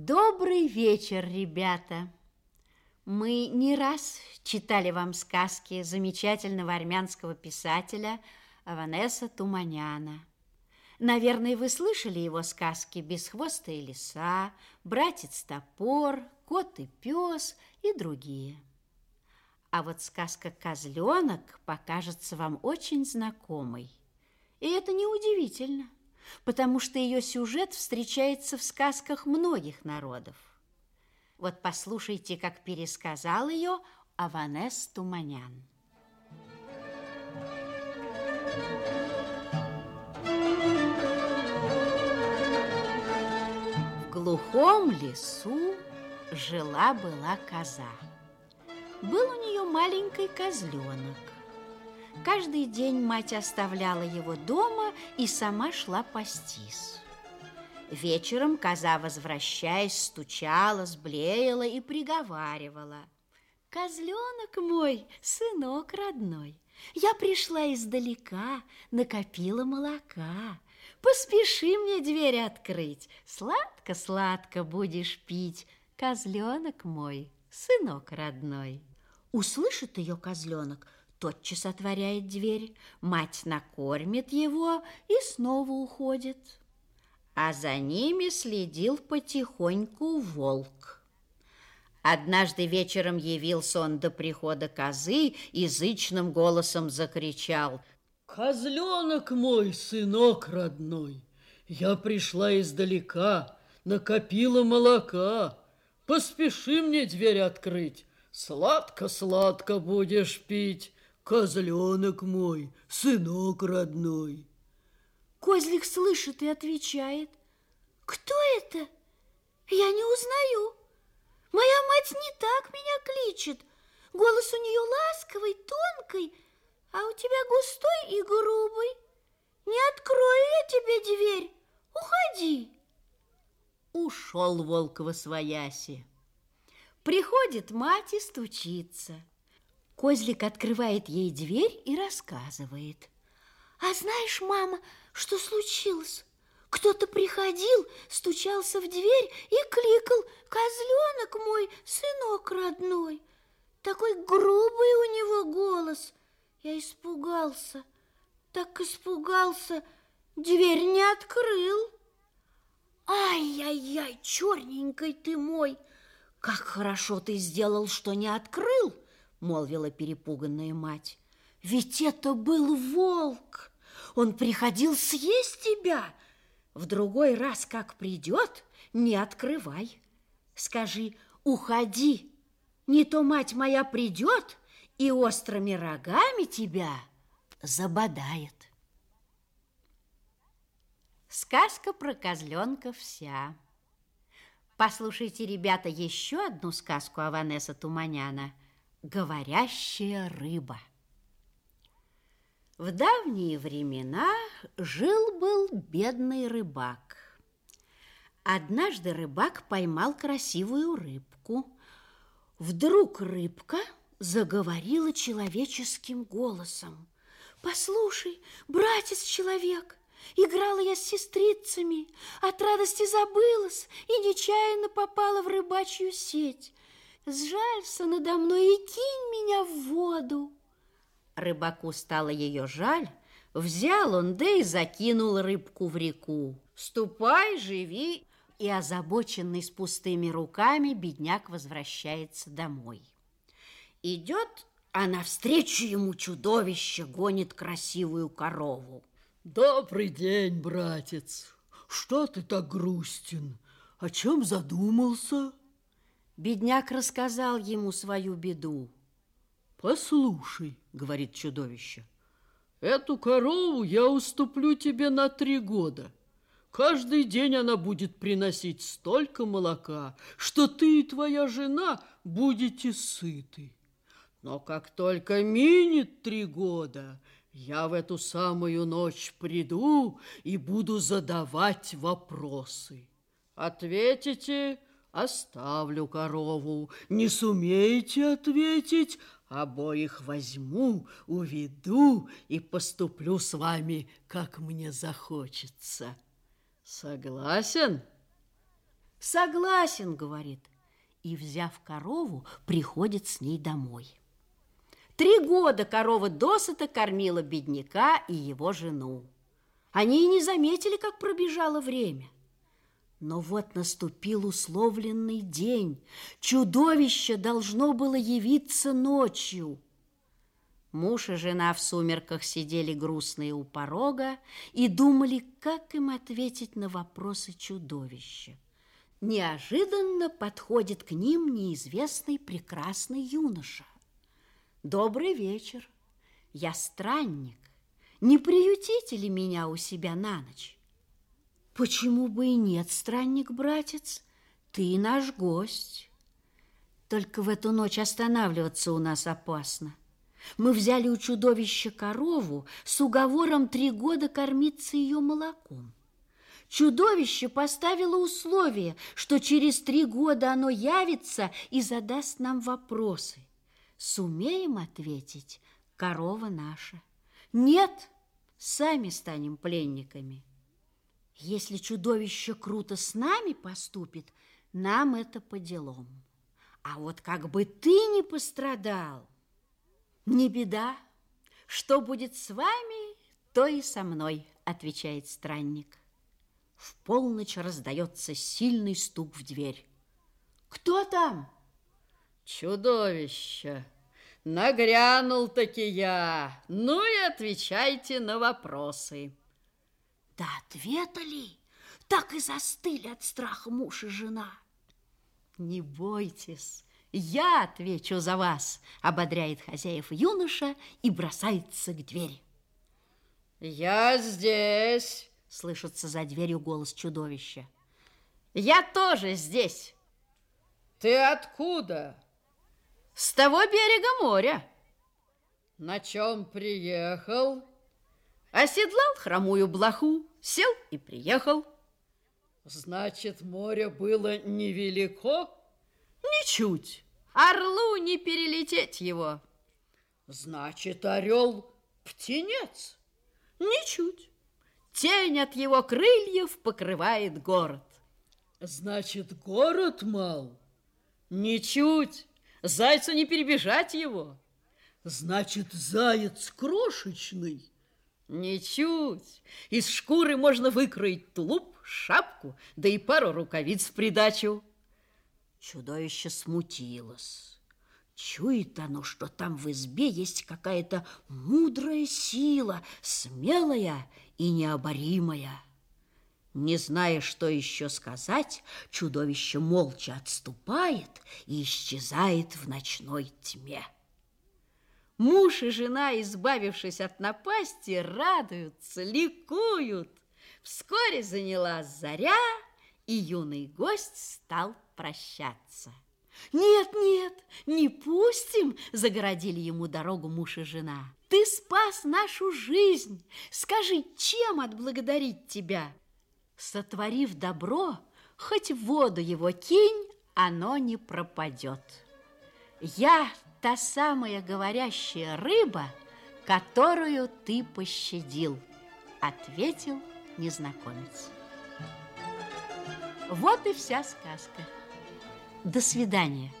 Добрый вечер, ребята! Мы не раз читали вам сказки замечательного армянского писателя Аванеса Туманяна. Наверное, вы слышали его сказки «Бесхвостая лиса», «Братец-топор», «Кот и пес» и другие. А вот сказка «Козленок» покажется вам очень знакомой. И это неудивительно потому что ее сюжет встречается в сказках многих народов. Вот послушайте, как пересказал ее Аванес Туманян. В глухом лесу жила-была коза. Был у нее маленький козленок. Каждый день мать оставляла его дома и сама шла пастись. Вечером коза, возвращаясь, стучала, сблеяла и приговаривала. «Козленок мой, сынок родной, я пришла издалека, накопила молока. Поспеши мне дверь открыть, сладко-сладко будешь пить, козленок мой, сынок родной». Услышит ее козленок – тотчас отворяет дверь, мать накормит его и снова уходит. А за ними следил потихоньку волк. Однажды вечером явился он до прихода козы и зычным голосом закричал «Козленок мой, сынок родной, я пришла издалека, накопила молока, поспеши мне дверь открыть, сладко-сладко будешь пить, Козленок мой, сынок родной. Козлик слышит и отвечает. Кто это? Я не узнаю. Моя мать не так меня кличет. Голос у нее ласковый, тонкий, а у тебя густой и грубый. Не открою я тебе дверь. Уходи. Ушел волк во свояси. Приходит мать и стучится. Козлик открывает ей дверь и рассказывает. А знаешь, мама, что случилось? Кто-то приходил, стучался в дверь и кликал «Козленок мой, сынок родной». Такой грубый у него голос. Я испугался, так испугался, дверь не открыл. Ай-яй-яй, черненький ты мой, как хорошо ты сделал, что не открыл молвила перепуганная мать. Ведь это был волк. Он приходил съесть тебя. В другой раз, как придет, не открывай. Скажи, уходи. Не то мать моя придет и острыми рогами тебя забодает. Сказка про козленка вся. Послушайте, ребята, еще одну сказку Аванеса Туманяна – Говорящая рыба. В давние времена жил-был бедный рыбак. Однажды рыбак поймал красивую рыбку. Вдруг рыбка заговорила человеческим голосом. «Послушай, братец-человек, играла я с сестрицами, от радости забылась и нечаянно попала в рыбачью сеть сжалься надо мной и кинь меня в воду. Рыбаку стало ее жаль, взял он, да и закинул рыбку в реку. Ступай, живи. И озабоченный с пустыми руками бедняк возвращается домой. Идет, а навстречу ему чудовище гонит красивую корову. Добрый день, братец. Что ты так грустен? О чем задумался? Бедняк рассказал ему свою беду. «Послушай», — говорит чудовище, — «эту корову я уступлю тебе на три года. Каждый день она будет приносить столько молока, что ты и твоя жена будете сыты. Но как только минет три года, я в эту самую ночь приду и буду задавать вопросы. Ответите оставлю корову. Не сумеете ответить, обоих возьму, уведу и поступлю с вами, как мне захочется. Согласен? Согласен, говорит. И, взяв корову, приходит с ней домой. Три года корова досыта кормила бедняка и его жену. Они и не заметили, как пробежало время. Но вот наступил условленный день. Чудовище должно было явиться ночью. Муж и жена в сумерках сидели грустные у порога и думали, как им ответить на вопросы чудовища. Неожиданно подходит к ним неизвестный прекрасный юноша. Добрый вечер. Я странник. Не приютите ли меня у себя на ночь? Почему бы и нет, странник, братец? Ты наш гость. Только в эту ночь останавливаться у нас опасно. Мы взяли у чудовища корову с уговором три года кормиться ее молоком. Чудовище поставило условие, что через три года оно явится и задаст нам вопросы. Сумеем ответить, корова наша. Нет, сами станем пленниками. Если чудовище круто с нами поступит, нам это по делам. А вот как бы ты не пострадал, не беда. Что будет с вами, то и со мной, отвечает странник. В полночь раздается сильный стук в дверь. Кто там? Чудовище! Нагрянул-таки я. Ну и отвечайте на вопросы. Да ответили, так и застыли от страха муж и жена. Не бойтесь, я отвечу за вас, ободряет хозяев юноша и бросается к двери. Я здесь, слышится за дверью голос чудовища. Я тоже здесь. Ты откуда? С того берега моря. На чем приехал? Оседлал хромую блоху, сел и приехал. Значит, море было невелико? Ничуть. Орлу не перелететь его. Значит, орел птенец? Ничуть. Тень от его крыльев покрывает город. Значит, город мал? Ничуть. Зайцу не перебежать его. Значит, заяц крошечный? Ничуть. Из шкуры можно выкроить тулуп, шапку, да и пару рукавиц в придачу. Чудовище смутилось. Чует оно, что там в избе есть какая-то мудрая сила, смелая и необоримая. Не зная, что еще сказать, чудовище молча отступает и исчезает в ночной тьме. Муж и жена, избавившись от напасти, радуются, ликуют. Вскоре занялась заря, и юный гость стал прощаться. «Нет, нет, не пустим!» – загородили ему дорогу муж и жена. «Ты спас нашу жизнь! Скажи, чем отблагодарить тебя?» Сотворив добро, хоть в воду его кинь, оно не пропадет. Я та самая говорящая рыба, которую ты пощадил, ответил незнакомец. Вот и вся сказка. До свидания.